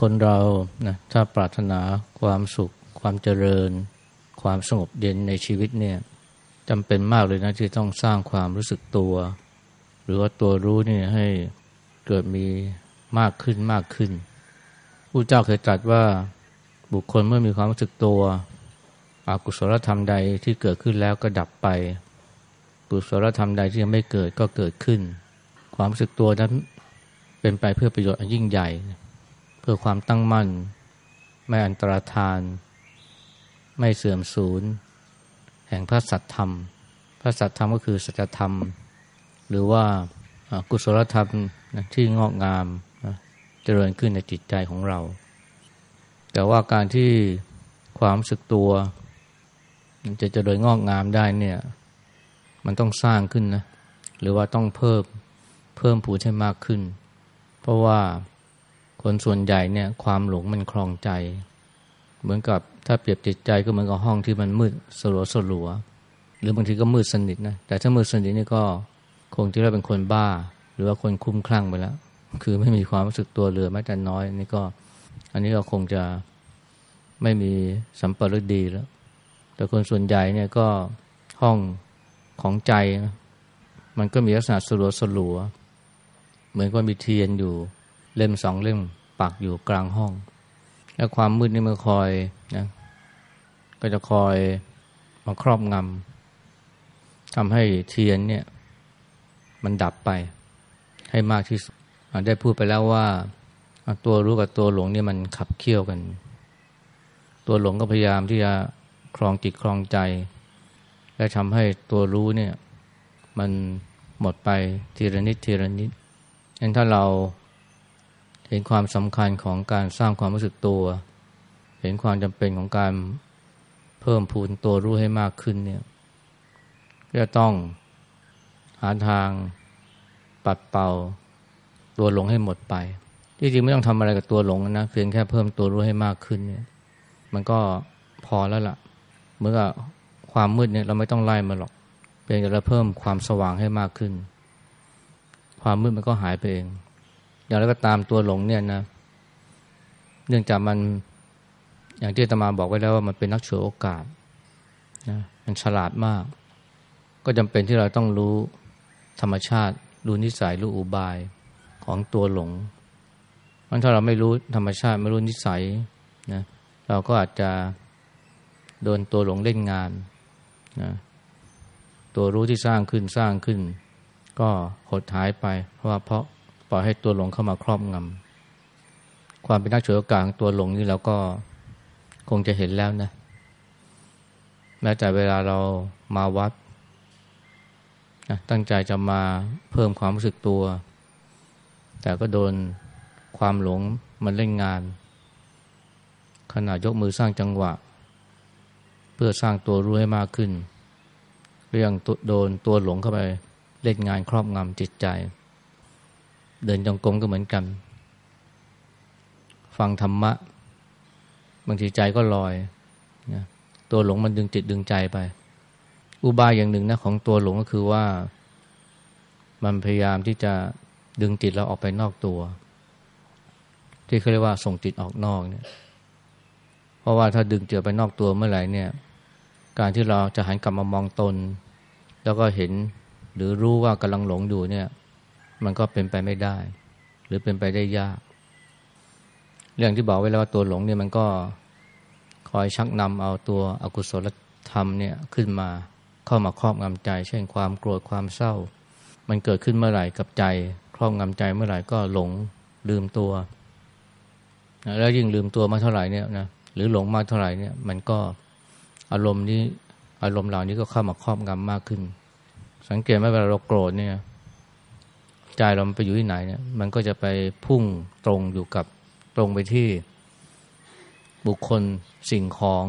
คนเรานะถ้าปรารถนาความสุข ความเจริญ ความสงบเย็นในชีวิตเนี่ยจำเป็นมากเลยนะที่ต้องสร้างความรู้สึกตัว หรือว่าตัวรู้นี่ให้เกิดมีมากขึ้นมากขึ้นผู้เจ้าเคยตรัสว่าบุคคลเมื่อมีความรู้สึกตัวอกุศลธรรมใดที่เกิดขึ้นแล้วก็ดับไปกุศลธรรมใดที่ยังไม่เกิดก็เกิดขึ้น ความรู้สึกตัวนั้นเป็นไปเพื่อประโยชน์ยิ่งใหญ่ เพื่อความตั้งมั่น ไม่อันตรธาน ไม่เสื่อมสูญ แห่งพระสัตธรรม พระสัตธรรมก็คือสัจธรรม หรือว่ากุศลธรรมที่งอกงามเจริญขึ้นในจิตใจของเรา แต่ว่าการที่ความสึกตัว จะเจริญงอกงามได้เนี่ย มันต้องสร้างขึ้นนะ หรือว่าต้องเพิ่มเพิ่มผูให้มากขึ้น เพราะว่า คนส่วนใหญ่เนี่ยความหลงมันคลองใจ เหมือนกับถ้าเปรียบจิตใจก็เหมือนกับห้องที่มันมืดสลัวสลัวหรือบางทีก็มืดสนิทนะแต่ถ้ามืดสนิทนี่ก็คงที่เราเป็นคนบ้า หรือว่าคนคุ้มคลั่งไปแล้ว คือไม่มีความรู้สึกตัวเหลือแม้แต่น้อยนี่ก็ อันนี้ก็คงจะไม่มีสัมปรดีแล้ว แต่คนส่วนใหญ่เนี่ยก็ห้องของใจนะมันก็มีลักษณะสลัวสลัวเหมือนกับมีเทียนอยู่ เล่มสองเล่มปักอยู่กลางห้อง และความมืดนี่มันคอยนะก็จะคอยมาครอบงำทำให้เทียนเนี่ย มันดับไป ให้มากที่สุดได้พูดไปแล้วว่า ตัวรู้กับตัวหลงนี่มันขับเคี่ยวกัน ตัวหลงก็พยายามที่จะครองจิตครองใจ และทำให้ตัวรู้เนี่ย มันหมดไปทีละนิดทีละนิดงั้นถ้าเรา เห็นความสำคัญของการสร้างความรู้สึกตัว เห็นความจำเป็นของการเพิ่มพูนตัวรู้ให้มากขึ้นเนี่ยก็ต้องหาทางปัดเป่าตัวหลงให้หมดไป ที่จริงไม่ต้องทำอะไรกับตัวหลงนะเพียงแค่เพิ่มตัวรู้ให้มากขึ้นเนี่ย มันก็พอแล้วละ่ะเมื่อความมืดเนี่ยเราไม่ต้องไล่มาหรอกเพียงแต่เราเพิ่มความสว่างให้มากขึ้น ความมืดมันก็หายไปเอง อย่างไรก็ตามตัวหลงเนี่ยนะ เนื่องจากมันอย่างที่ตมาบอกไว้แล้วว่ามันเป็นนักฉวยโอกาสนะมันฉลาดมาก ก็จำเป็นที่เราต้องรู้ธรรมชาติ รู้นิสัยรู้อุบายของตัวหลงมันถ้าเราไม่รู้ธรรมชาติไม่รู้นิสัยนะเราก็อาจจะโดนตัวหลงเล่นงานนะตัวรู้ที่สร้างขึ้นสร้างขึ้น ก็หดหายไป เพราะว่าเพราะ ปล่อยให้ตัวหลงเข้ามาครอบงำความเป็นนักฉวยโอกาสของตัวหลงนี่เราก็คงจะเห็นแล้วนะ แม้แต่เวลาเรามาวัดนะตั้งใจจะมาเพิ่มความรู้สึกตัว แต่ก็โดนความหลงมันเล่นงานขณะยกมือสร้างจังหวะ เพื่อสร้างตัวรู้ให้มากขึ้น เรื่องโดนตัวหลงเข้าไปเล่นงานครอบงำจิตใจ เดินจงกรมก็เหมือนกัน ฟังธรรมะ บางทีใจก็ลอยนะตัวหลงมันดึงจิตดึงใจไป อุบายอย่างหนึ่งนะของตัวหลงก็คือว่า มันพยายามที่จะดึงจิตเราออกไปนอกตัว ที่เขาเรียกว่าส่งจิตออกนอกเนี่ย เพราะว่าถ้าดึงจิตไปนอกตัวเมื่อไหร่เนี่ย การที่เราจะหันกลับมามองตน แล้วก็เห็นหรือรู้ว่ากำลังหลงอยู่เนี่ย มันก็เป็นไปไม่ได้ หรือเป็นไปได้ยาก เรื่องที่บอกไว้แล้วว่าตัวหลงเนี่ยมันก็คอยชักนำเอาตัวอกุศลธรรมเนี่ยขึ้นมาเข้ามาครอบงำใจ เช่นความโกรธความเศร้า มันเกิดขึ้นเมื่อไหร่กับใจ ครอบงำใจเมื่อไหร่ก็หลงลืมตัว แล้วยิ่งลืมตัวมากเท่าไหร่เนี่ยนะหรือหลงมากเท่าไหร่เนี่ยมันก็อารมณ์นี้อารมณ์เหล่านี้ก็เข้ามาครอบงำมากขึ้น สังเกตไหมเวลาเราโกรธเนี่ย ใจเราไปอยู่ที่ไหนเนี่ย มันก็จะไปพุ่งตรงอยู่กับตรงไปที่บุคคลสิ่งของ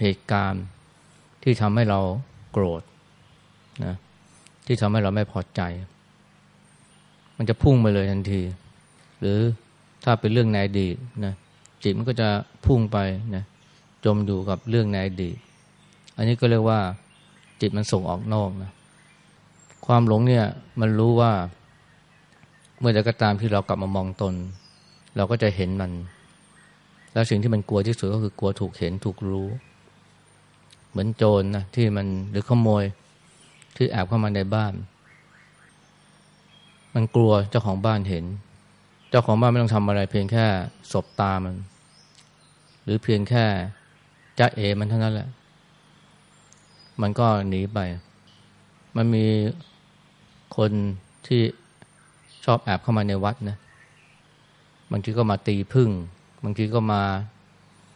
เหตุการณ์ที่ทำให้เราโกรธนะที่ทำให้เราไม่พอใจ มันจะพุ่งไปเลยทันที หรือถ้าเป็นเรื่องในอดีตนะจิตมันก็จะพุ่งไปนะจมอยู่กับเรื่องในอดีต อันนี้ก็เรียกว่า จิตมันส่งออกนอกนะความหลงเนี่ยมันรู้ว่า เมื่อใดก็ตามที่เรากลับมามองตน เราก็จะเห็นมัน แล้วสิ่งที่มันกลัวที่สุดก็คือกลัวถูกเห็นถูกรู้ เหมือนโจรนนะที่มันหรือขโมยที่แอบเข้ามาในบ้าน มันกลัวเจ้าของบ้านเห็น เจ้าของบ้านไม่ต้องทำอะไร เพียงแค่สบตามัน หรือเพียงแค่จ้าเอมันเท่านั้นแหละ มันก็หนีไป มันมีคนที่ อบแอบเข้ามาในวัดนะบางทีก็มาตีพึ่ง บางทีก็มา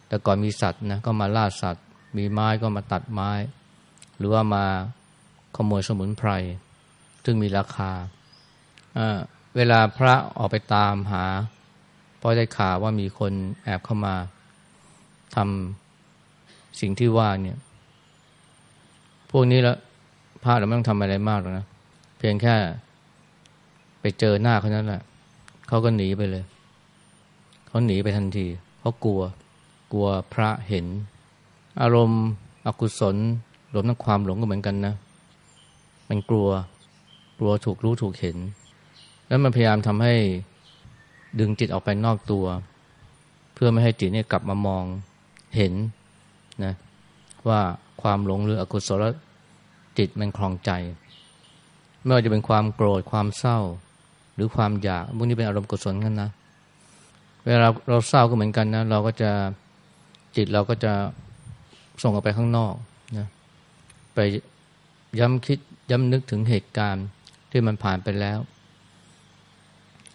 แต่ก่อนมีสัตว์นะก็มาล่าสัตว์ มีไม้ก็มาตัดไม้ หรือว่ามาขโมยสมุนไพร ซึ่งมีราคา เวลาพระออกไปตามหาเพราะได้ข่าวว่ามีคนแอบเข้ามาทำสิ่งที่ว่าเนี่ย พวกนี้แล้วพระเราไม่ต้องทำอะไรมากหรอกนะ เพียงแค่ ไปเจอหน้าเขานั้นแหละเขาก็หนีไปเลย เขาหนีไปทันทีเขากลัว กลัวพระเห็น อารมณ์อกุศลรวมทั้งความหลงก็เหมือนกันนะ มันกลัว กลัวถูกรู้ถูกเห็น แล้วมันพยายามทำให้ดึงจิตออกไปนอกตัว เพื่อไม่ให้จิตเนี่ยกลับมามองเห็นนะว่าความหลงหรืออกุศลจิตมันคลองใจ ไม่ว่าจะเป็นความโกรธความเศร้า หรือความอยากพวกนี้เป็นอารมณ์กุศลกันนะ เวลาเราเศร้าก็เหมือนกันนะ เราก็จะจิตเราก็จะส่งออกไปข้างนอกนะไปย้ำคิดย้ำนึกถึงเหตุการณ์ที่มันผ่านไปแล้ว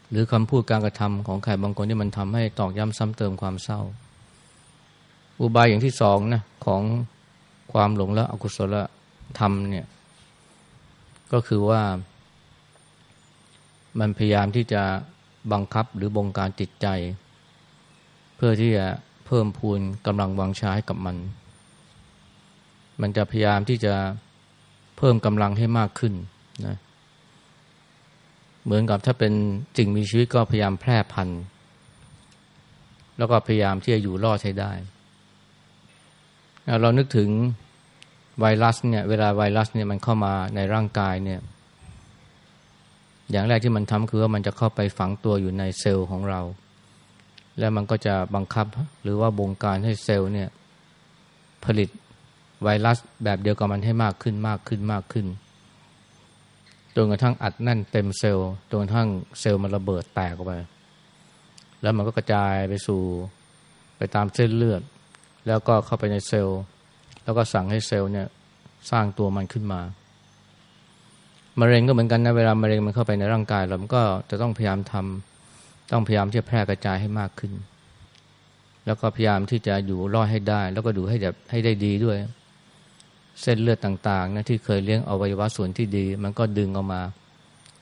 หรือคำพูดการกระทำของใครบางคนที่มันทำให้ตอกย้ำซ้ำเติมความเศร้า อุบายอย่างที่สองนะของความหลงและอกุศลธรรมเนี่ย ก็คือว่า มันพยายามที่จะบังคับหรือบงการจิตใจ เพื่อที่จะเพิ่มพูนกำลังวังชาให้กับมัน มันจะพยายามที่จะเพิ่มกำลังให้มากขึ้นนะเหมือนกับถ้าเป็นสิ่งมีชีวิตก็พยายามแพร่พันธุ์ แล้วก็พยายามที่จะอยู่รอดใช้ได้ เรานึกถึงไวรัสเนี่ยเวลาไวรัสเนี่ยมันเข้ามาในร่างกายเนี่ย อย่างแรกที่มันทำคือว่ามันจะเข้าไปฝังตัวอยู่ในเซลล์ของเรา แล้วมันก็จะบังคับหรือว่าบงการให้เซลล์เนี่ยผลิตไวรัสแบบเดียวกับมันให้มากขึ้นมากขึ้นมากขึ้นจนกระทั่งอัดแน่นเต็มเซลล์จนกระทั่งเซลล์มันระเบิดแตกออกไป แล้วมันก็กระจายไปสู่ไปตามเส้นเลือด แล้วก็เข้าไปในเซลล์ แล้วก็สั่งให้เซลล์เนี่ยสร้างตัวมันขึ้นมา มะเร็งก็เหมือนกันนะเวลามะเร็งมันเข้าไปในร่างกายเราก็จะต้องพยายามทำต้องพยายามที่จะแพร่กระจายให้มากขึ้น แล้วก็พยายามที่จะอยู่รอดให้ได้ แล้วก็ดูให้แบบให้ได้ดีด้วย เส้นเลือดต่างๆนะที่เคยเลี้ยงอวัยวะส่วนที่ดี มันก็ดึงออกมา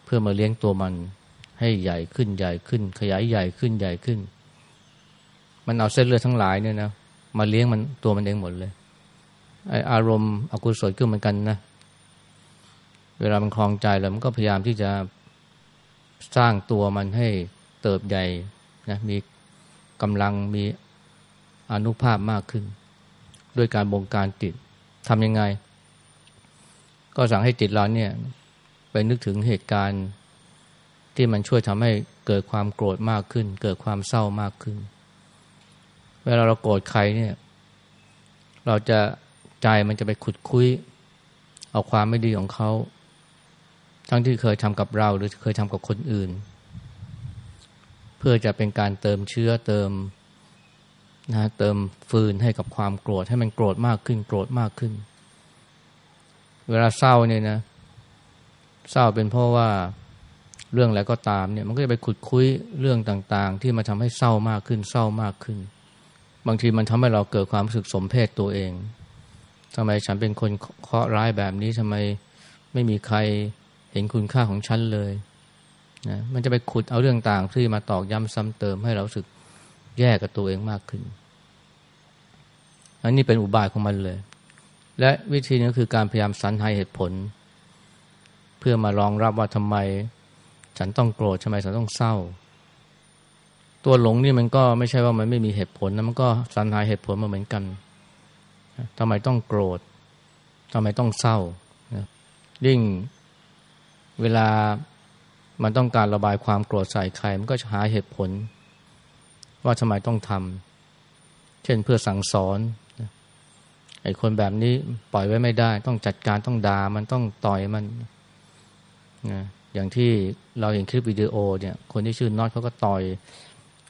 เพื่อมาเลี้ยงตัวมัน ให้ใหญ่ขึ้นใหญ่ขึ้น ขยายใหญ่ขึ้นใหญ่ขึ้น มันเอาเส้นเลือดทั้งหลายเนี่ยนะมาเลี้ยงมันตัวมันเองหมดเลยไออารมณ์อกุศลก็เหมือนกันนะ เวลามันคลองใจแล้วมันก็พยายามที่จะสร้างตัวมันให้เติบใหญ่นะมีกำลังมีอนุภาพมากขึ้น ด้วยการบงการจิตทำยังไง ก็สั่งให้จิตเราเนี่ยไปนึกถึงเหตุการณ์ที่มันช่วยทำให้เกิดความโกรธมากขึ้น เกิดความเศร้ามากขึ้น เวลาเราโกรธใครเนี่ย เราจะใจมันจะไปขุดคุย เอาความไม่ดีของเขา ทั้งที่เคยทำกับเราหรือเคยทำกับคนอื่น เพื่อจะเป็นการเติมเชื้อเติมนะเติมฟืนให้กับความโกรธให้มันโกรธมากขึ้นโกรธมากขึ้น เวลาเศร้าเนี่ยนะ เศร้าเป็นเพราะว่าเรื่องอะไรก็ตามเนี่ย มันก็จะไปขุดคุยเรื่องต่างๆ ที่มาทำให้เศร้ามากขึ้นเศร้ามากขึ้น บางทีมันทำให้เราเกิดความรู้สึกสมเพศตัวเองทำไมฉันเป็นคนเคราะห์ร้ายแบบนี้ทำไมไม่มีใคร ห็นคุณค่าของฉันเลยนะมันจะไปขุดเอาเรื่องต่างที่มาตอกย้ำซ้ำเติมให้เราสึกแย่กับตัวเองมากขึ้น อันนี้เป็นอุบายของมันเลย และวิธีนี้คือการพยายามสรรหาเหตุผล เพื่อมารองรับว่าทำไม ฉันต้องโกรธทำไมฉันต้องเศร้า ตัวหลงนี่มันก็ไม่ใช่ว่ามันไม่มีเหตุผลนะมันก็สรรหาเหตุผลมาเหมือนกันทำไมต้องโกรธทำไมต้องเศร้ายิ่ง เวลามันต้องการระบายความโกรธใส่ใคร มันก็จะหาเหตุผล ว่าทำไมต้องทำเช่นเพื่อสั่งสอนไอ้คนแบบนี้ปล่อยไว้ไม่ได้ ต้องจัดการต้องด่ามันต้องต่อยมันนะอย่างที่เราเห็นคลิปวิดีโอเนี่ย คนที่ชื่อน็อตเขาก็ต่อย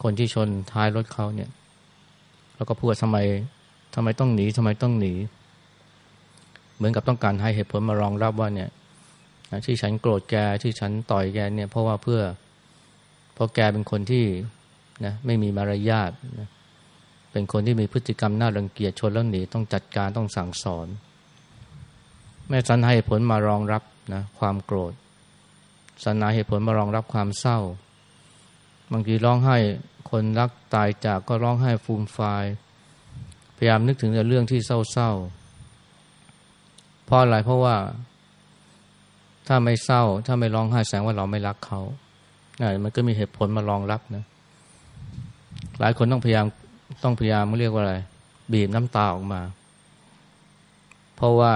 คนที่ชนท้ายรถเขาเนี่ย แล้วก็พูดทำไมทำไมต้องหนีทำไมต้องหนี เหมือนกับต้องการให้เหตุผลมารองรับว่าเนี่ย ที่ฉันโกรธแกที่ฉันต่อยแกเนี่ยเพราะว่าเพื่อเพราะแกเป็นคนที่นะไม่มีมารยาทนะเป็นคนที่มีพฤติกรรมน่ารังเกียจชนแล้วหนีต้องจัดการต้องสั่งสอน แม่สันให้ผลมารองรับนะความโกรธสันนาเหตุผลมารองรับความเศร้า บางทีร้องไห้คนรักตายจากก็ร้องไห้ฟูมฟายพยายามนึกถึงแต่เรื่องที่เศร้าๆเพราะอะไรเพราะว่า ถ้าไม่เศร้า ถ้าไม่ร้องไห้แสดงว่าเราไม่รักเขาอ่ามันก็มีเหตุผลมารองรับนะ หลายคนต้องพยายามต้องพยายามเรียกว่าอะไร บีบน้ำตาออกมา เพราะว่า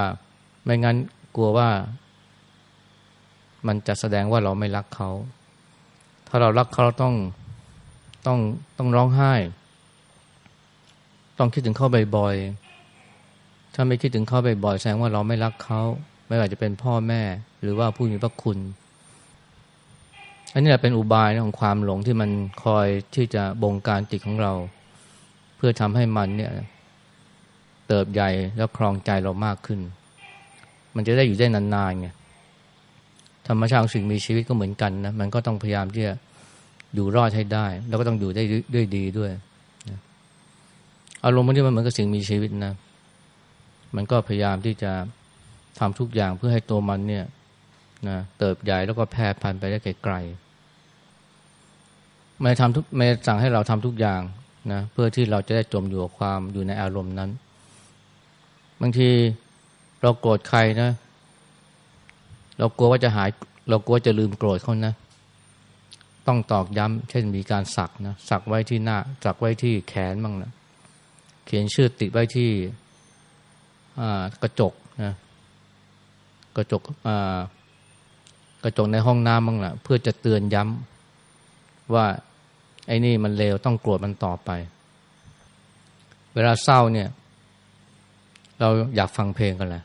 ไม่งั้นกลัวว่า มันจะแสดงว่าเราไม่รักเขา ถ้าเรารักเขาเราต้องต้องต้องร้องไห้ ต้องคิดถึงเขาบ่อยๆถ้าไม่คิดถึงเขาบ่อยๆแสดงว่าเราไม่รักเขา ไม่ว่าจะเป็นพ่อแม่ หรือว่าผู้มีพระคุณ อันนี้แหละเป็นอุบายของความหลงที่มันคอยที่จะบงการจิตของเรา เพื่อทำให้มันเนี่ย เติบใหญ่แล้วครองใจเรามากขึ้น มันจะได้อยู่ได้นานๆไงธรรมชาติของสิ่งมีชีวิตก็เหมือนกันนะมันก็ต้องพยายามที่จะอยู่รอดให้ได้ แล้วก็ต้องอยู่ได้ด้วยดีด้วยอารมณ์มันที่มันเหมือนกับสิ่งมีชีวิตนะ มันก็พยายามที่จะ ทำทุกอย่างเพื่อให้ตัวมันเนี่ยนะเติบใหญ่แล้วก็แพร่พันธุ์ไปได้ไกลๆไม่ทำทุกไม่สั่งให้เราทำทุกอย่างนะเพื่อที่เราจะได้จมอยู่กับความอยู่ในอารมณ์นั้น บางทีเราโกรธใครนะ เรากลัวว่าจะหาย เรากลัวจะลืมโกรธเขานะ ต้องตอกย้ำเช่นมีการสักนะสักไว้ที่หน้า สักไว้ที่แขนบ้างนะเขียนชื่อติดไว้ที่กระจกนะ กระจกกระจกในห้องน้ำบ้างละเพื่อจะเตือนย้ำว่าไอ้นี่มันเลวต้องโกรธมันต่อไป เวลาเศร้าเนี่ย เราอยากฟังเพลงกันแหละ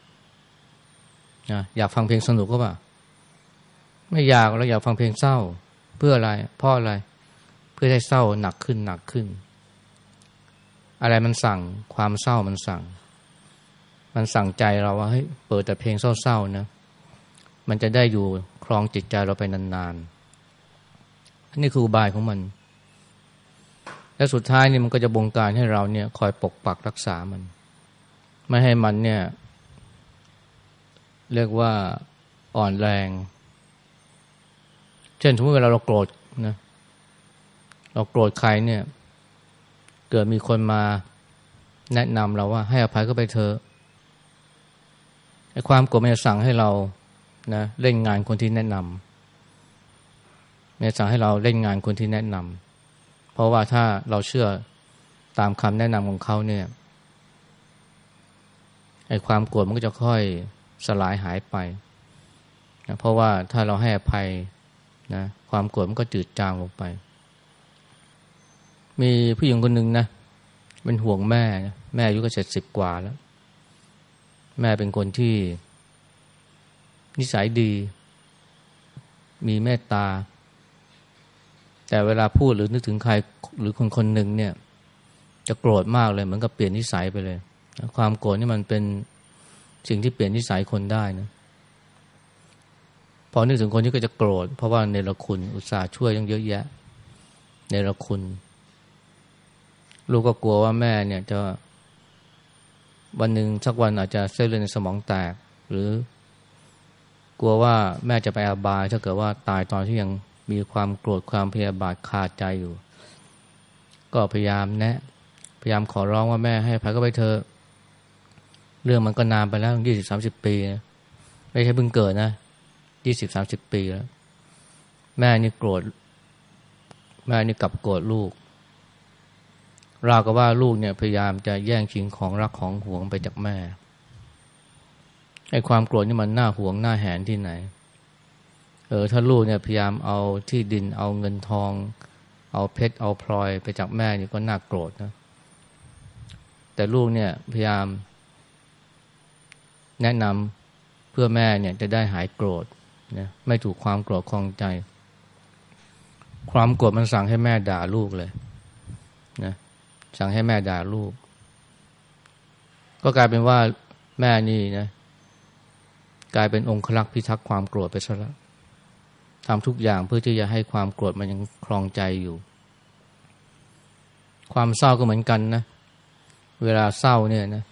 นะอยากฟังเพลงสนุกก็ป่ะไม่อยากเราอยากฟังเพลงเศร้า เพื่ออะไรเพราะอะไร เพื่อให้เศร้าหนักขึ้นหนักขึ้น อะไรมันสั่ง ความเศร้ามันสั่ง มันสั่งใจเราว่าเฮ้ยเปิดแต่เพลงเศร้าๆนะมันจะได้อยู่ครองจิตใจเราไปนานๆอันนี้คืออุบายของมัน และสุดท้ายนี่มันก็จะบงการให้เราเนี่ยคอยปกปักรักษามัน ไม่ให้มันเนี่ย เรียกว่าอ่อนแรง เช่นสมมติเวลาเราโกรธนะเราโกรธใครเนี่ย เกิดมีคนมาแนะนำเราว่าให้อภัยก็ไปเถอะ ความโกรธมันจะสั่งให้เรานะเล่นงานคนที่แนะนำมันจะสั่งให้เราเล่นงานคนที่แนะนำเพราะว่าถ้าเราเชื่อตามคำแนะนำของเขาเนี่ยไอ้ความโกรธมันก็จะค่อยสลายหายไปนะเพราะว่าถ้าเราให้อภัยนะความโกรธมันก็จืดจางลงไป มีผู้หญิงคนหนึ่งนะเป็นห่วงแม่ แม่อายุก็เจ็ดสิบกว่าแล้ว แม่เป็นคนที่ นิสัยดี มีเมตตา แต่เวลาพูดหรือนึกถึงใครหรือคนคนหนึ่งเนี่ย จะโกรธมากเลยเหมือนกับเปลี่ยนนิสัยไปเลย ความโกรธนี่มันเป็นสิ่งที่เปลี่ยนนิสัยคนได้นะพอนึกถึงคนนี้ก็จะโกรธ เพราะว่าในละคุณอุตส่าห์ช่วยยังเยอะแยะในละคุณ ลูกก็กลัวว่าแม่เนี่ยจะ วันหนึ่งสักวันอาจจะเส้นเลือดในสมองแตก หรือกลัวว่าแม่จะไปอาบายถ้าเกิดว่าตายตอนที่ยังมีความโกรธความพยาบาทขาดใจอยู่ ก็พยายามแนะพยายามขอร้องว่าแม่ให้ภัยก็ไปเธอ เรื่องมันก็นานไปแล้วยี่สิบสามสิบปีนะไม่ใช่เพิ่งเกิดนะยี่สิบสามสิบปีแล้ว แม่นี่โกรธ แม่นี่กลับโกรธลูก ราวกับว่าลูกเนี่ยพยายามจะแย่งชิงของรักของหวงไปจากแม่ไอ้ความโกรธนี่มันน่าหวงน่าแหนที่ไหน เออถ้าลูกเนี่ยพยายามเอาที่ดินเอาเงินทอง เอาเพชรเอาพลอยไปจากแม่นี่ก็น่าโกรธนะแต่ลูกเนี่ยพยายาม แนะนำเพื่อแม่เนี่ยจะได้หายโกรธนะไม่ถูกความโกรธคลองใจ ความโกรธมันสั่งให้แม่ด่าลูกเลย สั่งให้แม่ด่าลูก ก็กลายเป็นว่าแม่นี่นะ กลายเป็นองค์คลักษ์พิทักษ์ความโกรธไปซะแล้วทำทุกอย่างเพื่อที่จะให้ความโกรธมันยังคลองใจอยู่ ความเศร้าก็เหมือนกันนะ เวลาเศร้าเนี่ยนะ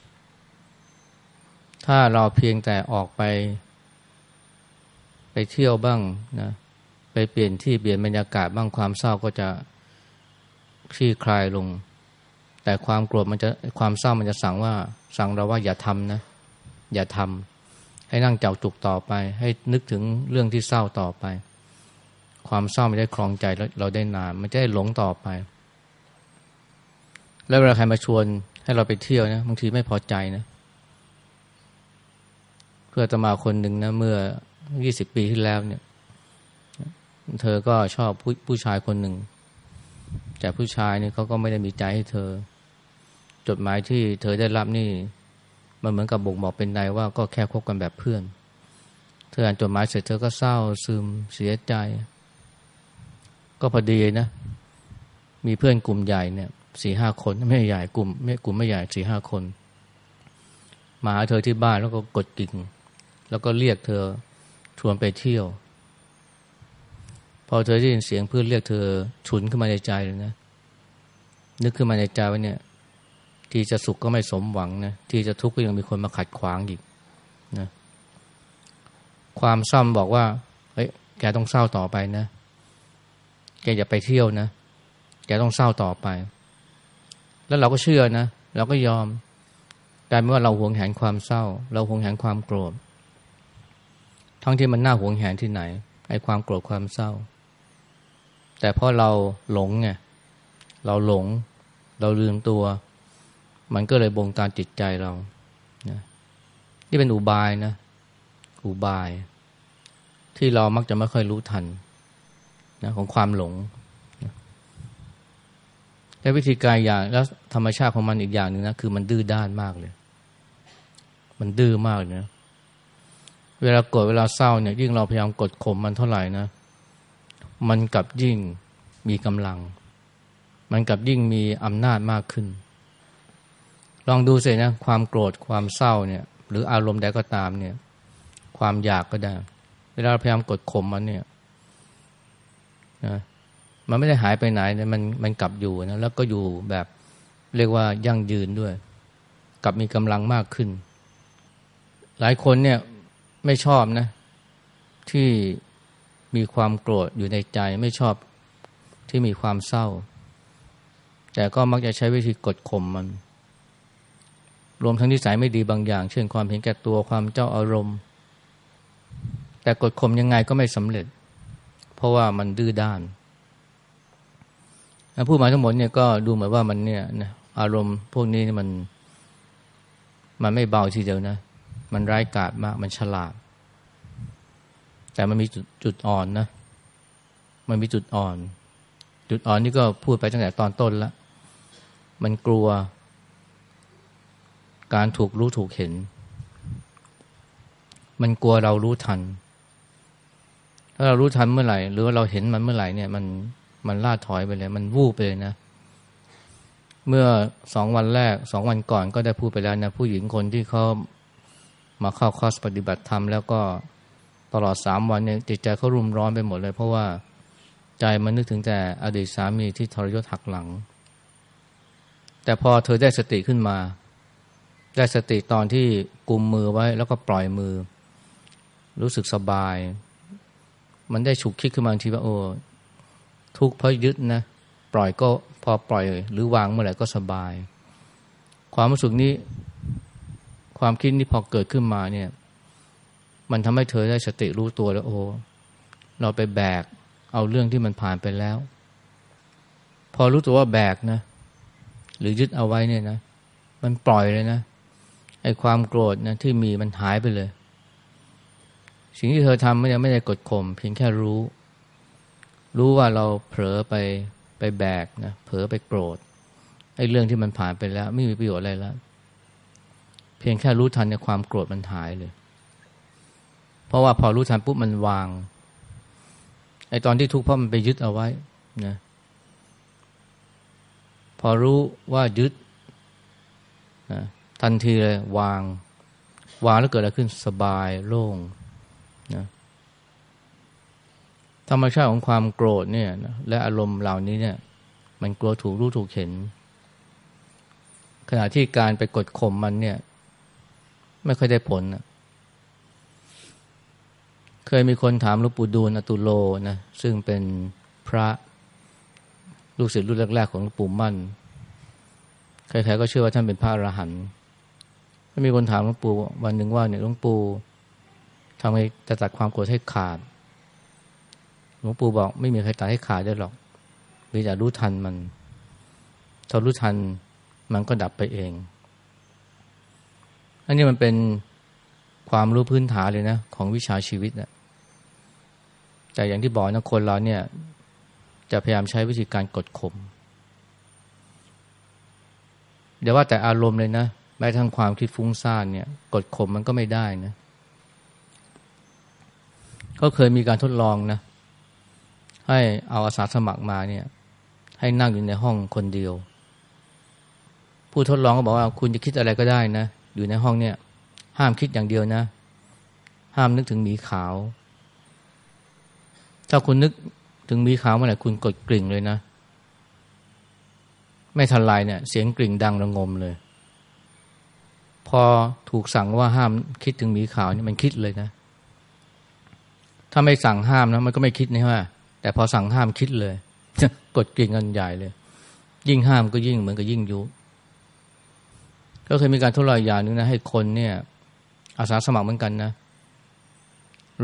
ถ้าเราเพียงแต่ออกไป ไปเที่ยวบ้างนะไปเปลี่ยนที่เปลี่ยนบรรยากาศบ้างความเศร้าก็จะคลี่คลายลง แต่ความโกรธมันจะความเศร้ามันจะสั่งว่า สั่งเราว่าอย่าทำนะ อย่าทำให้นั่งเจ้าจุกต่อไป ให้นึกถึงเรื่องที่เศร้าต่อไป ความเศร้าไม่ได้คลองใจแล้วเราได้นานมันจะได้หลงต่อไป แล้วเวลาใครมาชวนให้เราไปเที่ยวนะบางทีไม่พอใจนะ เพื่อตมาคนหนึ่งนะ เมื่อยี่สิบปีที่แล้วเนี่ย เธอก็ชอบผู้ผู้ชายคนหนึ่ง แต่ผู้ชายนี่เขาก็ไม่ได้มีใจให้เธอ จดหมายที่เธอได้รับนี่ มันเหมือนกับบ่งบอกเป็นในว่าก็แค่คบกันแบบเพื่อน เธออ่านจดหมายเสร็จเธอก็เศร้าซึมเสียใจ ก็พอดีนะ มีเพื่อนกลุ่มใหญ่เนี่ยสี่ห้าคนไม่ใหญ่กลุ่มไม่กลุ่มไม่ใหญ่สี่ห้าคน มาหาเธอที่บ้านแล้วก็กดกิ่ง แล้วก็เรียกเธอชวนไปเที่ยว พอเธอได้ยินเสียงเพื่อนเรียกเธอฉุนขึ้นมาในใจเลยนะ นึกขึ้นมาในใจว่าเนี่ย ที่จะสุขก็ไม่สมหวังนะที่จะทุกข์ก็ยังมีคนมาขัดขวางอีกนะความซ้ำบอกว่าเฮ้ยแกต้องเศร้าต่อไปนะแกอย่าไปเที่ยวนะแกต้องเศร้าต่อไป แล้วเราก็เชื่อนะเราก็ยอมกลายเป็นว่าเราหวงแหนความเศร้า เราหวงแหนความโกรธทั้งที่มันน่าหวงแหนที่ไหนไอ้ความโกรธความเศร้า แต่พราะเราหลงไงเราหลง เราลืมตัว มันก็เลยบงการจิตใจเรานะนี่เป็นอุบายนะ อุบาย ที่เรามักจะไม่ค่อยรู้ทันนะของความหลงและวิธีการอย่างแล้วธรรมชาติของมันอีกอย่างหนึ่งนะคือมันดื้อด้านมากเลย มันดื้อมากเลยนะเวลาโกรธเวลาเศร้าเนี่ยยิ่งเราพยายามกดข่มมันเท่าไหร่นะ มันกับยิ่งมีกำลัง มันกับยิ่งมีอำนาจมากขึ้น ลองดูสินะความโกรธความเศร้าเนี่ย หรืออารมณ์ใดก็ตามเนี่ย ความอยากก็ได้ เวลาพยายามกดข่มมันเนี่ยนะมันไม่ได้หายไปไหนนะมันมันกลับอยู่นะแล้วก็อยู่แบบเรียกว่ายั่งยืนด้วย กลับมีกำลังมากขึ้น หลายคนเนี่ยไม่ชอบนะ ที่มีความโกรธอยู่ในใจไม่ชอบที่มีความเศร้า แต่ก็มักจะใช้วิธีกดข่มมัน รวมทั้งนิสัยไม่ดีบางอย่าง เช่นความเห็นแก่ตัวความเจ้าอารมณ์ แต่กดข่มยังไงก็ไม่สำเร็จ เพราะว่ามันดื้อด้านผู้หมายทั้งหมดเนี่ยก็ดูเหมือนว่ามันเนี่ยนะอารมณ์พวกนี้มัน มันไม่เบาทีเดียวนะ มันร้ายกาจมาก มันฉลาด แต่มันมีจุดจุดอ่อนนะ มันมีจุดอ่อน จุดอ่อนนี่ก็พูดไปตั้งแต่ตอนต้นล้วมันกลัว การถูกรู้ถูกเห็น มันกลัวเรารู้ทัน ถ้าเรารู้ทันเมื่อไหร่ หรือว่าเราเห็นมันเมื่อไหร่เนี่ย มันมันล่าถอยไปเลย มันวูบไปเลยนะ เมื่อสองวันแรกสองวันก่อนก็ได้พูดไปแล้วนะ ผู้หญิงคนที่เขามาเข้าคอร์สปฏิบัติธรรมแล้วก็ตลอดสามวันเนี่ยจิตใจเขารุมร้อนไปหมดเลย เพราะว่าใจมันนึกถึงแต่อดีตสามีที่ทรยศหักหลัง แต่พอเธอได้สติขึ้นมา ได้สติตอนที่กุมมือไว้แล้วก็ปล่อยมือ รู้สึกสบาย มันได้ฉุกคิดขึ้นมาทีว่าโอ้ทุกข์เพราะยึดนะ ปล่อยก็พอปล่อย หรือวางเมื่อไหร่ก็สบาย ความรู้สึกนี้ ความคิดนี้พอเกิดขึ้นมาเนี่ย มันทำให้เธอได้สติรู้ตัวแล้วโอ้เราไปแบก เอาเรื่องที่มันผ่านไปแล้ว พอรู้ตัวว่าแบกนะ หรือยึดเอาไว้เนี่ยนะ มันปล่อยเลยนะ ไอ้ความโกรธนะที่มีมันหายไปเลย สิ่งที่เธอทำไม่ได้ไม่ได้กดข่มเพียงแค่รู้ รู้ว่าเราเผลอไปไปแบกนะเผลอไปโกรธไอ้เรื่องที่มันผ่านไปแล้ว ไม่มีประโยชน์อะไรแล้วเพียงแค่รู้ทันในความโกรธมันหายเลย เพราะว่าพอรู้ทันปุ๊บมันวางไอ้ตอนที่ทุกข์เพราะมันไปยึดเอาไว้นะพอรู้ว่ายึดนะ ทันทีเลยวาง วางแล้วเกิดอะไรขึ้นสบายโล่งนะธรรมชาติของความโกรธเนี่ยนะและอารมณ์เหล่านี้เนี่ย มันกลัวถูกรู้ถูกเห็น ขณะที่การไปกดข่มมันเนี่ย ไม่ค่อยได้ผลนะเคยมีคนถามหลวงปู่ดูลอตุโลนะซึ่งเป็นพระลูกศิษย์รุ่นแรก ๆ ของหลวงปู่มั่น ใครๆก็เชื่อว่าท่านเป็นพระอรหันต์ ถ้ามีคนถามหลวงปู่วันหนึ่งว่าเนี่ยหลวงปู่ทำไมจะตัดความโกรธให้ขาด หลวงปู่บอกไม่มีใครตัดให้ขาดได้หรอกหรือจะรู้ทันมันถ้ารู้ทันมันก็ดับไปเอง อันนี้มันเป็นความรู้พื้นฐานเลยนะ ของวิชาชีวิตนะแต่อย่างที่บอกนะคนเราเนี่ย จะพยายามใช้วิธีการกดข่มเดี๋ยวว่าแต่อารมณ์เลยนะ แม้ทั้งความคิดฟุ้งซ่านเนี่ยกดข่มมันก็ไม่ได้นะก็เคยมีการทดลองนะ ให้เอาอาสาสมัครมาเนี่ย ให้นั่งอยู่ในห้องคนเดียว ผู้ทดลองก็บอกว่าคุณจะคิดอะไรก็ได้นะ อยู่ในห้องเนี่ย ห้ามคิดอย่างเดียวนะ ห้ามนึกถึงหมีขาว ถ้าคุณนึกถึงหมีขาวเมื่อไหร่คุณกดกริ่งเลยนะ ไม่ทันไรเนี่ย เสียงกริ่งดังระงมเลย อถูกสั่งว่าห้ามคิดถึงหมีขาวนี่มันคิดเลยนะ ถ้าไม่สั่งห้ามนะมันก็ไม่คิดนะว่า แต่พอสั่งห้ามคิดเลยกดกริ่งกันใหญ่เลย ยิ่งห้ามก็ยิ่งเหมือนกับยิ่งยุ ก็เคยมีการทดลองอย่างนึงนะให้คนเนี่ย อาสาสมัครเหมือนกันนะ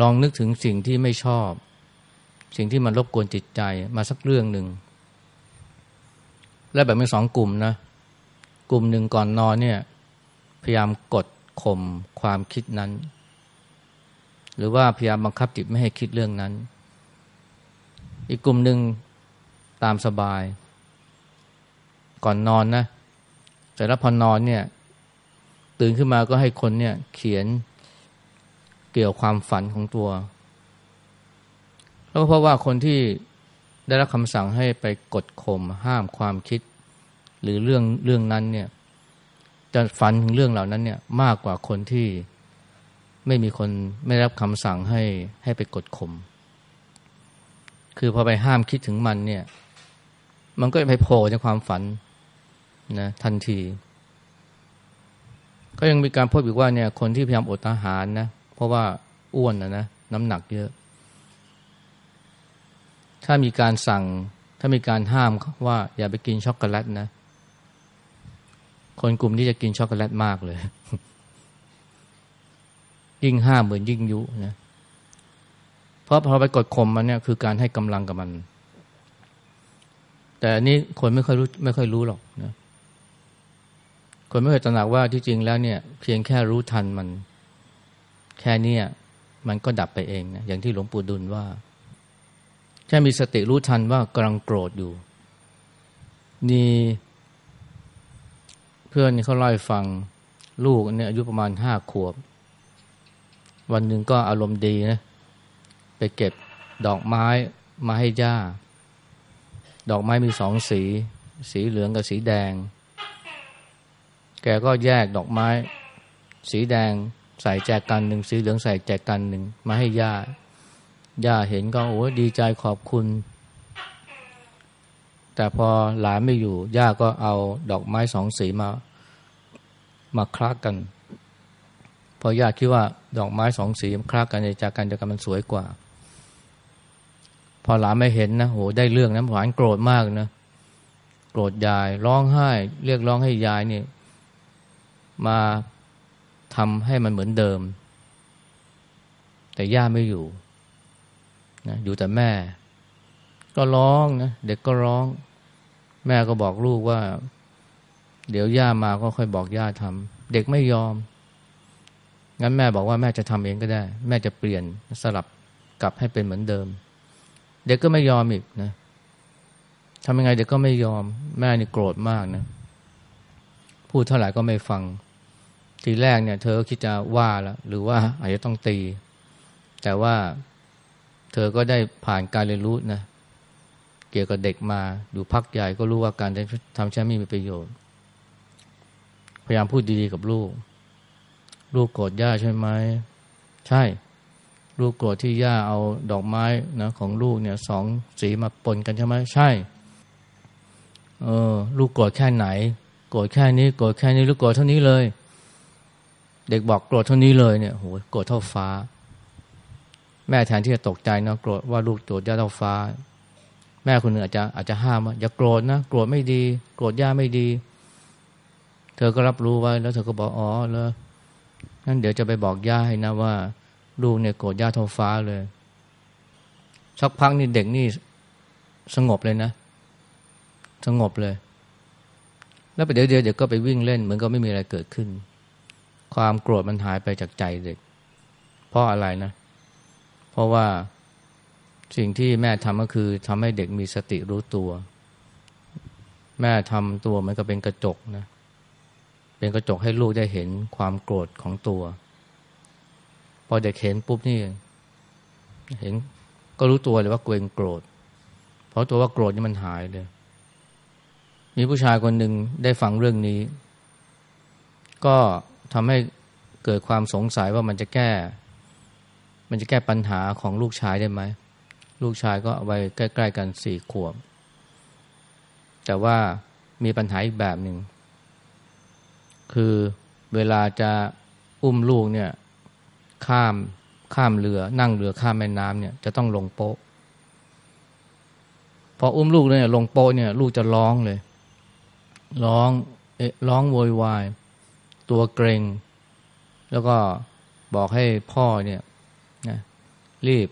ลองนึกถึงสิ่งที่ไม่ชอบ สิ่งที่มันรบกวนจิตใจมาสักเรื่องหนึ่งและแบบเป็นสองกลุ่มนะกลุ่มหนึ่งก่อนนอนเนี่ย พยายามกดข่มความคิดนั้น หรือว่าพยายามบังคับจิตไม่ให้คิดเรื่องนั้น อีกกลุ่มหนึ่งตามสบาย ก่อนนอนนะแต่แล้วพอนอนเนี่ย ตื่นขึ้นมาก็ให้คนเนี่ย เขียนเกี่ยวความฝันของตัว แล้วเพราะว่าคนที่ได้รับคำสั่งให้ไปกดข่มห้ามความคิด หรือเรื่องเรื่องนั้นเนี่ย จะฝันถึงเรื่องเหล่านั้นเนี่ยมากกว่าคนที่ไม่มีคนไม่รับคำสั่งให้ให้ไปกดข่มคือพอไปห้ามคิดถึงมันเนี่ย มันก็ไปโผล่ในความฝันนะทันที ก็ยังมีการพูดอีกว่าเนี่ย คนที่พยายามอดอาหารนะเพราะว่าอ้วนนะนะน้ำหนักเยอะ ถ้ามีการสั่ง ถ้ามีการห้ามว่าอย่าไปกินช็อกโกแลตนะ คนกลุ่มนี้จะกินช็อกโกแลตมากเลย ยิ่งห้ามเหมือนยิ่งยุนะเพราะพอไปกดข่มมันเนี่ยคือการให้กำลังกับมัน แต่นนี้คนไม่ค่อยรู้ไม่ค่อยรู้หรอกนะคนไม่เคยตระหนักว่าที่จริงแล้วเนี่ย เพียงแค่รู้ทันมัน แค่นี้มันก็ดับไปเองนะอย่างที่หลวงปู่ดุลว่า แค่มีสติรู้ทันว่ากำลังโกรธอยู่ นี่ เพื่อนเขาเล่าให้ฟังลูกเนี่ยอายุประมาณห้าขวบ วันหนึ่งก็อารมณ์ดีนะ ไปเก็บดอกไม้มาให้ย่า ดอกไม้มีสองสี สีเหลืองกับสีแดง แกก็แยกดอกไม้ สีแดงใส่แจกันหนึ่งสีเหลืองใส่แจกันหนึ่งมาให้ย่าย่าเห็นก็โอ้ดีใจขอบคุณ แต่พอหลานไม่อยู่ ย่าก็เอาดอกไม้สองสีมา มาคลากัน พอย่าคิดว่าดอกไม้สองสีคลากันในจากกันจากกันมันสวยกว่า พอหลานไม่เห็นนะโหได้เรื่องนะหลานโกรธมากนะโกรธยายร้องไห้ เรียกร้องให้ยายนี่ มาทำให้มันเหมือนเดิม แต่ย่าไม่อยู่นะอยู่แต่แม่ ก็ร้องนะเด็กก็ร้อง แม่ก็บอกลูกว่า เดี๋ยวย่ามาก็ค่อยบอกย่าทำเด็กไม่ยอม งั้นแม่บอกว่าแม่จะทำเองก็ได้ แม่จะเปลี่ยนสลับกลับให้เป็นเหมือนเดิม เด็กก็ไม่ยอมอีกนะทำยังไงเด็กก็ไม่ยอม แม่นี่โกรธมากนะพูดเท่าไหร่ก็ไม่ฟัง ทีแรกเนี่ย เธอก็คิดจะว่าแล้วหรือว่าอาจจะต้องตี แต่ว่าเธอก็ได้ผ่านการเรียนรู้นะ เกี่ยวกับเด็กมาอยู่พักใหญ่ก็รู้ว่าการทำใช้ไม่มีประโยชน์ พยายามพูดดีๆกับลูก ลูกโกรธย่าใช่ไหมใช่ ลูกโกรธที่ย่าเอาดอกไม้นะของลูกเนี่ยสองสีมาปนกันใช่ไหมใช่เออลูกโกรธแค่ไหน โกรธแค่นี้โกรธแค่นี้ลูกโกรธเท่านี้เลย เด็กบอกโกรธเท่านี้เลยเนี่ยโหโกรธเท่าฟ้า แม่แทนที่จะตกใจนะโกรธว่าลูกโกรธย่าเท่าฟ้า แม่คนหนึ่งอาจจะอาจจะห้ามว่าอย่าโกรธนะโกรธไม่ดี โกรธย่าไม่ดี เธอก็รับรู้ไว้แล้วเธอก็บอกอ๋อแล้วงั้นเดี๋ยวจะไปบอกย่าให้นะว่า ลูกเนี่ยโกรธย่าเท่าฟ้าเลยสักพักนี่เด็กนี่สงบเลยนะ สงบเลย แล้วไปเดี๋ยวเดี๋ยวเดี๋ยวก็ไปวิ่งเล่นเหมือนก็ไม่มีอะไรเกิดขึ้น ความโกรธมันหายไปจากใจเด็ก เพราะอะไรนะ เพราะว่า สิ่งที่แม่ทำก็คือทำให้เด็กมีสติรู้ตัว แม่ทำตัวมันก็เป็นกระจกนะ เป็นกระจกให้ลูกได้เห็นความโกรธของตัว พอเด็กเห็นปุ๊บนี่ เห็นก็รู้ตัวเลยว่าเกรงโกรธ เพราะตัวว่าโกรธนี่มันหายเลย มีผู้ชายคนหนึ่งได้ฟังเรื่องนี้ ก็ทำให้เกิดความสงสัยว่ามันจะแก้ มันจะแก้ปัญหาของลูกชายได้ไหม ลูกชายก็เอาไว้ใกล้ ๆ กันสี่ขวบ แต่ว่ามีปัญหาอีกแบบหนึ่ง คือเวลาจะอุ้มลูกเนี่ย ข้ามข้ามเรือ นั่งเรือข้ามแม่น้ำเนี่ย จะต้องลงโป๊ะ พออุ้มลูกเนี่ยลงโป๊ะเนี่ย ลูกจะร้องเลย ร้อง เอะร้องโวยวาย ตัวเกรง แล้วก็บอกให้พ่อเนี่ยนะรีบ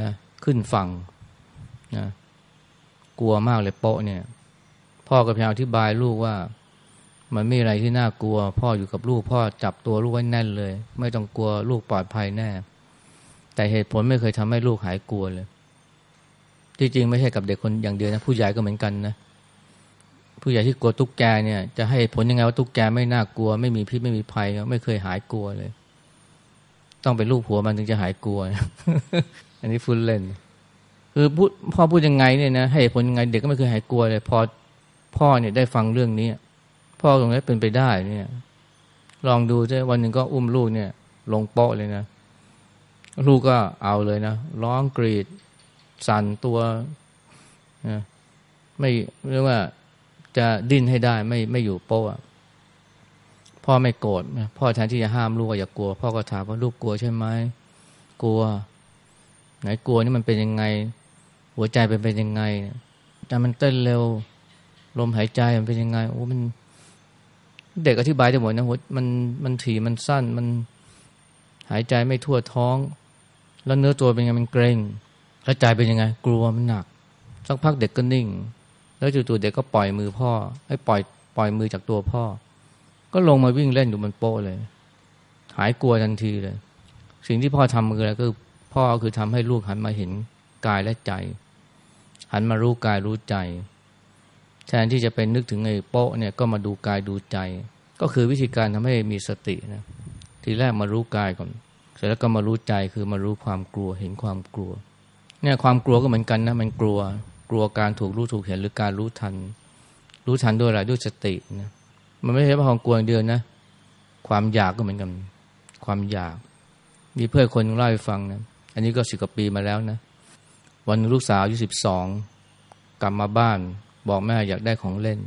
นะ ขึ้นฝั่งนะกลัวมากเลยโปะเนี่ย พ่อก็พยายามอธิบายลูกว่า มันไม่มีอะไรที่น่ากลัว พ่ออยู่กับลูก พ่อจับตัวลูกไว้แน่นเลย ไม่ต้องกลัวลูกปลอดภัยแน่ แต่เหตุผลไม่เคยทำให้ลูกหายกลัวเลย ที่จริงไม่ใช่กับเด็กคนอย่างเดียวนะผู้ใหญ่ก็เหมือนกันนะผู้ใหญ่ที่กลัวตุ๊กแกเนี่ย จะให้ผลยังไงว่าตุ๊กแกไม่น่ากลัว ไม่มีพิษไม่มีภัย ไม่เคยหายกลัวเลย ต้องเป็นลูกผัวมันถึงจะหายกลัว อันนี้ฟุ้นเล่น คือพูดพ่อพูดยังไงเนี่ยนะให้ผลยังไงเด็กก็ไม่เคยหายกลัวเลยพอพ่อเนี่ยได้ฟังเรื่องนี้พ่อตรงนี้เป็นไปได้เนี่ย ลองดูใช่วันหนึ่งก็อุ้มลูกเนี่ย ลงโป๊ะเลยนะลูกก็เอาเลยนะร้องกรีด สั่นตัวนะไม่เรียกว่าจะดิ้นให้ได้ไม่ไม่อยู่โป๊ะพ่อไม่โกรธพ่อแทนที่จะห้ามลูกอย่ากลัว พ่อก็ถามว่าลูกกลัวใช่ไหมกลัว ไหนกลัวนี่มันเป็นยังไง หัวใจเป็นเป็นยังไงแต่มันเต้นเร็ว ลมหายใจมันเป็นยังไงโอ้มัน เด็กอธิบายได้หมดนะหัวมันมันถี่มันสั้น มันหายใจไม่ทั่วท้อง แล้วเนื้อตัวเป็นยังไงมันเกร็งแล้วใจเป็นยังไง กลัวมันหนักสักพักเด็กก็นิ่ง แล้วจู่ๆเด็กก็ปล่อยมือพ่อให้ปล่อยปล่อยมือจากตัวพ่อ ก็ลงมาวิ่งเล่นอยู่บนโป๊ะเลย หายกลัวทันทีเลย สิ่งที่พ่อทำคืออะไรก็ พ่อคือทำให้ลูกหันมาเห็นกายและใจ หันมารู้กายรู้ใจ แทนที่จะเป็นนึกถึงไอ้โป๊ะเนี่ยก็มาดูกายดูใจ ก็คือวิธีการทำให้มีสตินะทีแรกมารู้กายก่อน เสร็จแล้วก็มารู้ใจคือมารู้ความกลัวเห็นความกลัวเนี่ยความกลัวก็เหมือนกันนะมันกลัวกลัวการถูกรู้ถูกเห็นหรือการรู้ทัน รู้ทันด้วยอะไรด้วยสตินะมันไม่ใช่ว่าความกลัวอย่างเดียวนะ ความอยากก็เหมือนกัน ความอยาก มีเพื่อนคนเล่าให้ฟังนะ อันนี้ก็สิบกว่าปีมาแล้วนะ วันลูกสาวอายุสิบสองกลับมาบ้าน บอกแม่อยากได้ของเล่น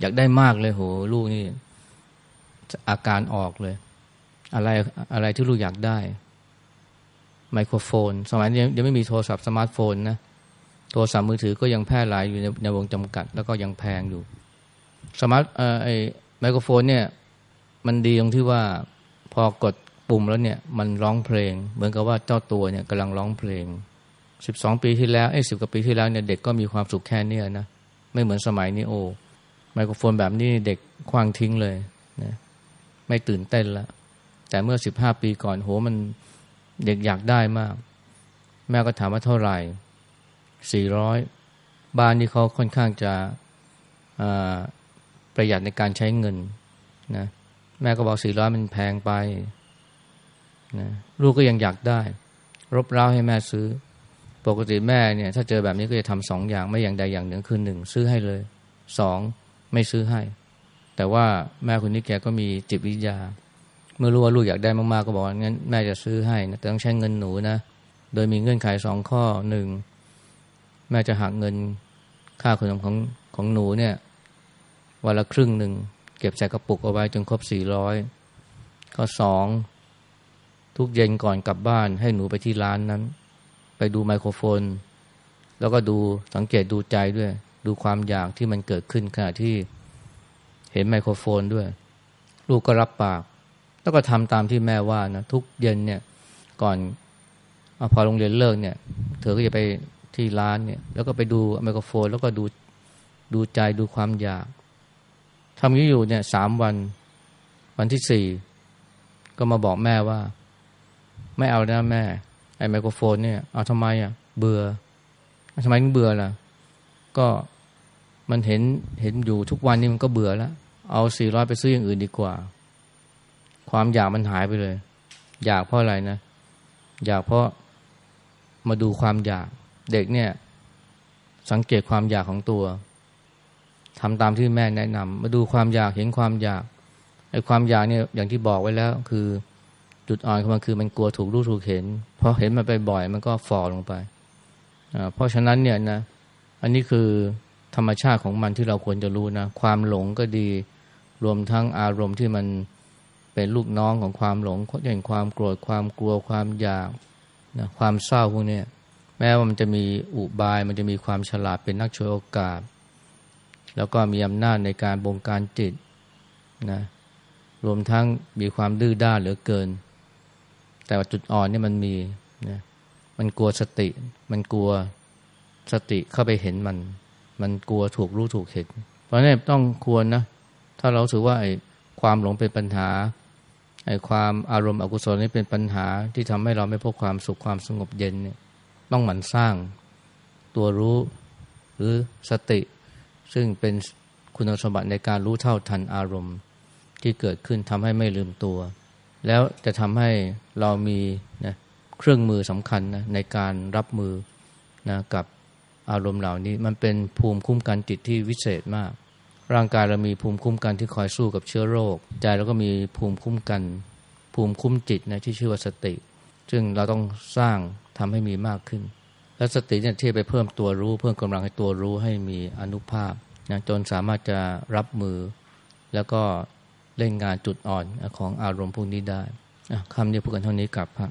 อยากได้มากเลยโหลูกนี่ อาการออกเลย อะไรอะไรที่ลูกอยากได้ ไมโครโฟน สมัยนี้ยังไม่มีโทรศัพท์สมาร์ทโฟนนะโทรศัพท์มือถือก็ยังแพร่หลายอยู่ในในวงจำกัด แล้วก็ยังแพงอยู่สมาร์ทเอ่อไอไมโครโฟนเนี่ย มันดีตรงที่ว่าพอกด ปุ่มแล้วเนี่ยมันร้องเพลง เหมือนกับว่าเจ้าตัวเนี่ยกำลังร้องเพลงสิบสองปีที่แล้วไอ้สิบกว่าปีที่แล้วเนี่ยเด็กก็มีความสุขแค่เนี้นะไม่เหมือนสมัยนี้โอ้ไมโครโฟนแบบนี้เด็กคว้างทิ้งเลยนะไม่ตื่นเต้นละแต่เมื่อสิบห้าปีก่อนโหมันเด็กอยากได้มาก แม่ก็ถามว่าเท่าไหร่สี่ร้อยบ้านที่เขาค่อนข้างจะประหยัดในการใช้เงินนะแม่ก็บอกสี่ร้อยมันแพงไป นะลูกก็ยังอยากได้ รบเร้าให้แม่ซื้อ ปกติแม่เนี่ย ถ้าเจอแบบนี้ก็จะทำสองอย่างไม่อย่างใดอย่างหนึ่งคือหนึ่งซื้อให้เลยสองไม่ซื้อให้ แต่ว่าแม่คนนี้แกก็มีจิตวิทยา เมื่อรู้ว่าลูกอยากได้มากๆก็บอกว่างั้นแม่จะซื้อให้นะแต่ต้องใช้เงินหนูนะโดยมีเงื่อนไขสองข้อหนึ่งแม่จะหักเงินค่าขนมของของหนูเนี่ยวันละครึ่งหนึ่งเก็บใส่กระปุกเอาไว้จนครบสี่ร้อยข้อสอง ทุกเย็นก่อนกลับบ้านให้หนูไปที่ร้านนั้น ไปดูไมโครโฟน แล้วก็ดูสังเกตดูใจด้วย ดูความอยากที่มันเกิดขึ้นขณะที่เห็นไมโครโฟนด้วย ลูกก็รับปาก แล้วก็ทำตามที่แม่ว่านะทุกเย็นเนี่ยก่อนอพอโรงเรียนเลิกเนี่ย เธอก็จะไปที่ร้านเนี่ย แล้วก็ไปดูไมโครโฟน แล้วก็ดูดูใจดูความอยากทำนี้อยู่เนี่ยสามวัน วันที่สี่ก็มาบอกแม่ว่า ไม่เอาแล้วแม่ ไอ้ไมโครโฟนเนี่ย เอาทำไมอะ เบื่อทำไมถึงเบื่อล่ะ ก็มันเห็นเห็นอยู่ทุกวันนี้มันก็เบื่อแล้ว เอาสี่ร้อยไปซื้ออย่างอื่นดีกว่า ความอยากมันหายไปเลย อยากเพราะอะไรนะ อยากเพราะมาดูความอยากเด็กเนี่ย สังเกตความอยากของตัวทำตามที่แม่แนะนำมาดูความอยากเห็นความอยากไอ้ความอยากเนี่ยอย่างที่บอกไว้แล้วคือ จุดอ่อนของมันคือมันกลัวถูกรู้ถูกเห็นพอเห็นมันไปบ่อยมันก็ฝ่อลงไปเพราะฉะนั้นเนี่ยนะอันนี้คือธรรมชาติของมันที่เราควรจะรู้นะความหลงก็ดีรวมทั้งอารมณ์ที่มันเป็นลูกน้องของความหลงอย่างความโกรธความกลัวความอยากนะความเศร้าพวกนี้แม้ว่ามันจะมีอุบาย มันจะมีความฉลาดเป็นนักช่วยโอกาส แล้วก็มีอำนาจในการบงการจิตนะรวมทั้งมีความดื้อด้านเหลือเกิน แต่ว่าจุดอ่อนนี่มันมีนะมันกลัวสติ มันกลัวสติเข้าไปเห็นมัน มันกลัวถูกรู้ถูกเห็น เพราะนั้นต้องควรนะ ถ้าเราสึกว่าไอ้ความหลงเป็นปัญหาไอ้ความอารมณ์อกุศลนี่เป็นปัญหาที่ทำให้เราไม่พบความสุขความสงบเย็นเนี่ยต้องหมั่นสร้างตัวรู้หรือสติ ซึ่งเป็นคุณสมบัติในการรู้เท่าทันอารมณ์ที่เกิดขึ้นทำให้ไม่ลืมตัว แล้วจะทำให้เรามีนะเครื่องมือสำคัญนะในการรับมือนะกับอารมณ์เหล่านี้ มันเป็นภูมิคุ้มกันจิตที่วิเศษมาก ร่างกายเรามีภูมิคุ้มกันที่คอยสู้กับเชื้อโรค ใจเราก็มีภูมิคุ้มกัน ภูมิคุ้มจิตนะที่ชื่อว่าสติ ซึ่งเราต้องสร้างทำให้มีมากขึ้น และสติเนี่ยที่ไปเพิ่มตัวรู้ เพิ่มกำลังให้ตัวรู้ให้มีอนุภาพนะจนสามารถจะรับมือ แล้วก็ เล่นงานจุดอ่อนของอารมณ์พวกนี้ได้คำนี้พูดกันเท่านี้กับพระ